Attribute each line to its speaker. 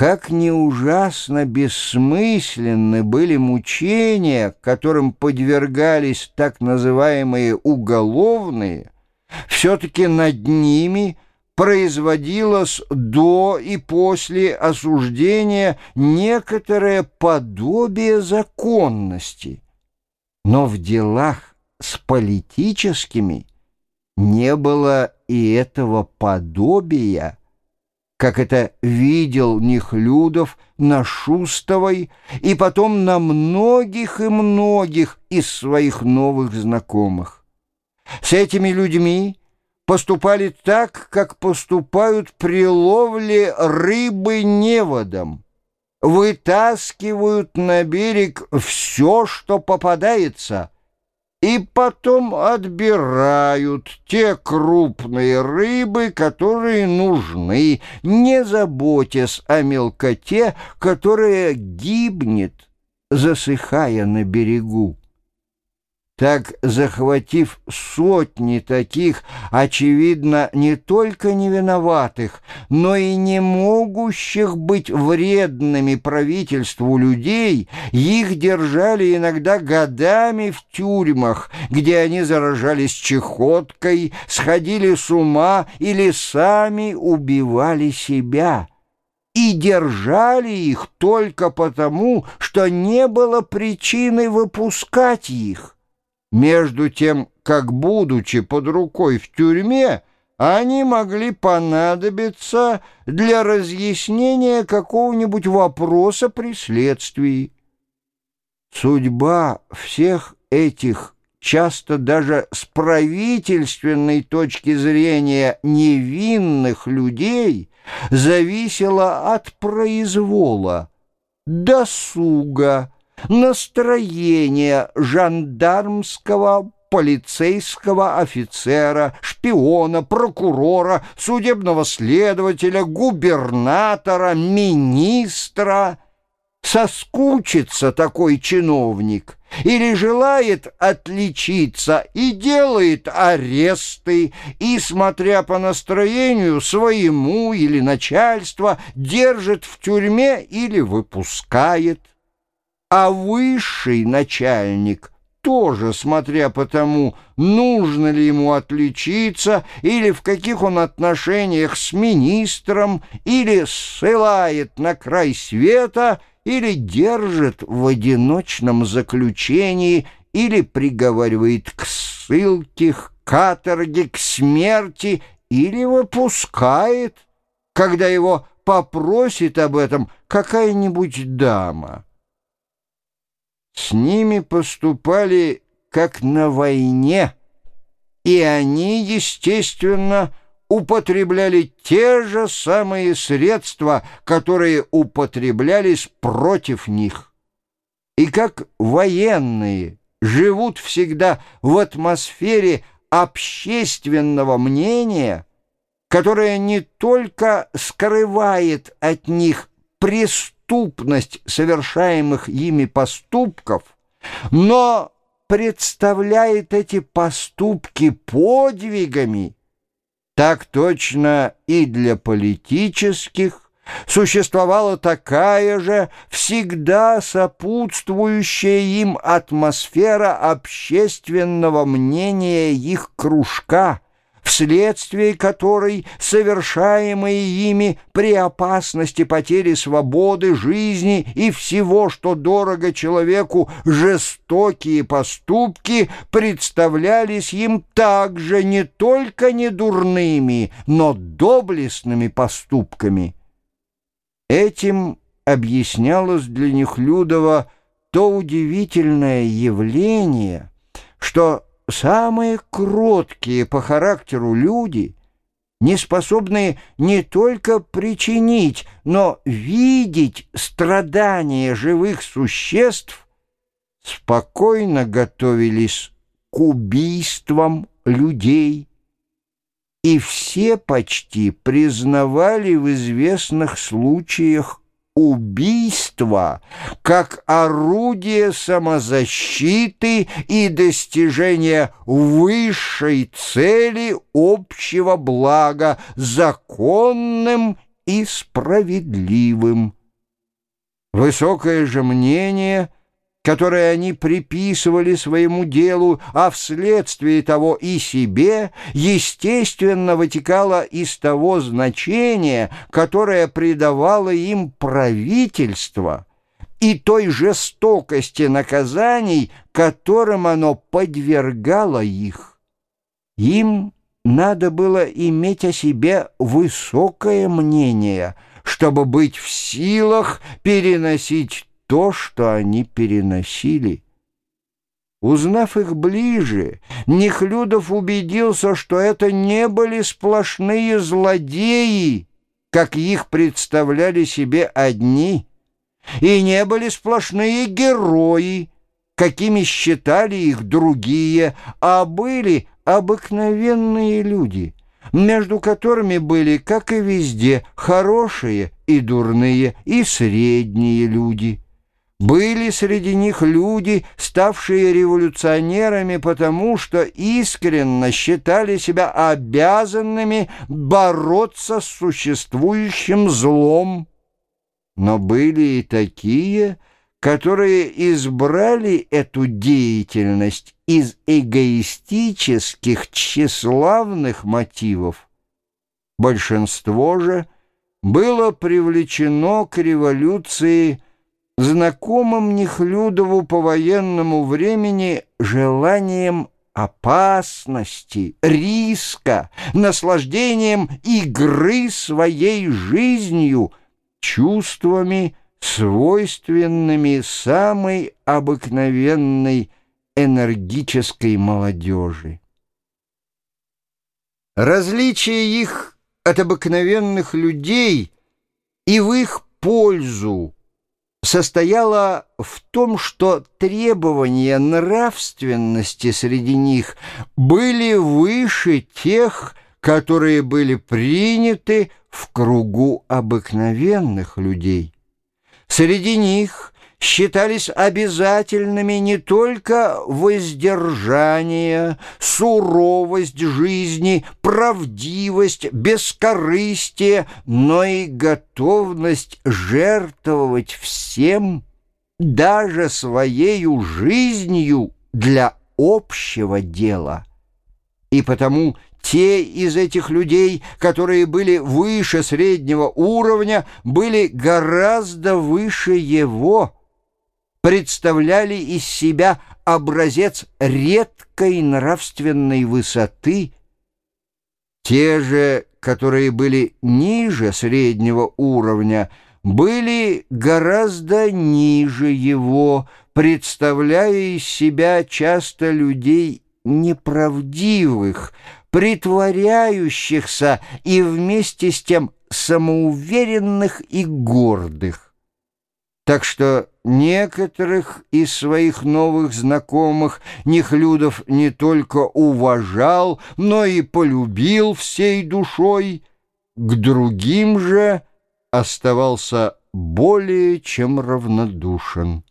Speaker 1: Как не ужасно бессмысленны были мучения, которым подвергались так называемые уголовные, все-таки над ними производилось до и после осуждения некоторое подобие законности. Но в делах с политическими не было и этого подобия, как это видел Нехлюдов на Шустовой и потом на многих и многих из своих новых знакомых. С этими людьми поступали так, как поступают при ловле рыбы неводом. Вытаскивают на берег все, что попадается — и потом отбирают те крупные рыбы, которые нужны, не заботясь о мелкоте, которая гибнет, засыхая на берегу. Так, захватив сотни таких, очевидно, не только невиноватых, но и не могущих быть вредными правительству людей, их держали иногда годами в тюрьмах, где они заражались чехоткой, сходили с ума или сами убивали себя и держали их только потому, что не было причины выпускать их. Между тем, как, будучи под рукой в тюрьме, они могли понадобиться для разъяснения какого-нибудь вопроса при следствии. Судьба всех этих часто даже с правительственной точки зрения невинных людей зависела от произвола, досуга, настроение жандармского полицейского офицера, шпиона, прокурора, судебного следователя, губернатора, министра. Соскучится такой чиновник или желает отличиться и делает аресты, и, смотря по настроению своему или начальства, держит в тюрьме или выпускает а высший начальник тоже, смотря по тому, нужно ли ему отличиться, или в каких он отношениях с министром, или ссылает на край света, или держит в одиночном заключении, или приговаривает к ссылке, к каторге, к смерти, или выпускает, когда его попросит об этом какая-нибудь дама. С ними поступали как на войне, и они, естественно, употребляли те же самые средства, которые употреблялись против них. И как военные живут всегда в атмосфере общественного мнения, которое не только скрывает от них преступление, преступность совершаемых ими поступков, но представляет эти поступки подвигами, так точно и для политических. Существовала такая же, всегда сопутствующая им атмосфера общественного мнения их кружка – вследствие которой совершаемые ими при опасности потери свободы, жизни и всего, что дорого человеку, жестокие поступки представлялись им также не только недурными, но доблестными поступками. Этим объяснялось для них Людова то удивительное явление, что самые кроткие по характеру люди, не способные не только причинить, но видеть страдания живых существ, спокойно готовились к убийствам людей, и все почти признавали в известных случаях убийство как орудие самозащиты и достижения высшей цели общего блага законным и справедливым. Высокое же мнение — которое они приписывали своему делу, а вследствие того и себе, естественно вытекало из того значения, которое придавало им правительство, и той жестокости наказаний, которым оно подвергало их. Им надо было иметь о себе высокое мнение, чтобы быть в силах переносить то, что они переносили. Узнав их ближе, Нехлюдов убедился, что это не были сплошные злодеи, как их представляли себе одни, и не были сплошные герои, какими считали их другие, а были обыкновенные люди, между которыми были, как и везде, хорошие и дурные, и средние люди. Были среди них люди, ставшие революционерами, потому что искренне считали себя обязанными бороться с существующим злом. Но были и такие, которые избрали эту деятельность из эгоистических тщеславных мотивов. Большинство же было привлечено к революции знакомым Нехлюдову по военному времени желанием опасности, риска, наслаждением игры своей жизнью, чувствами, свойственными самой обыкновенной энергической молодежи. Различие их от обыкновенных людей и в их пользу состояла в том, что требования нравственности среди них были выше тех, которые были приняты в кругу обыкновенных людей. Среди них считались обязательными не только воздержание, суровость жизни, правдивость, бескорыстие, но и готовность жертвовать всем, даже своею жизнью для общего дела. И потому те из этих людей, которые были выше среднего уровня, были гораздо выше его – представляли из себя образец редкой нравственной высоты, те же, которые были ниже среднего уровня, были гораздо ниже его, представляя из себя часто людей неправдивых, притворяющихся и вместе с тем самоуверенных и гордых. Так что некоторых из своих новых знакомых Нехлюдов не только уважал, но и полюбил всей душой, к другим же оставался более чем равнодушен.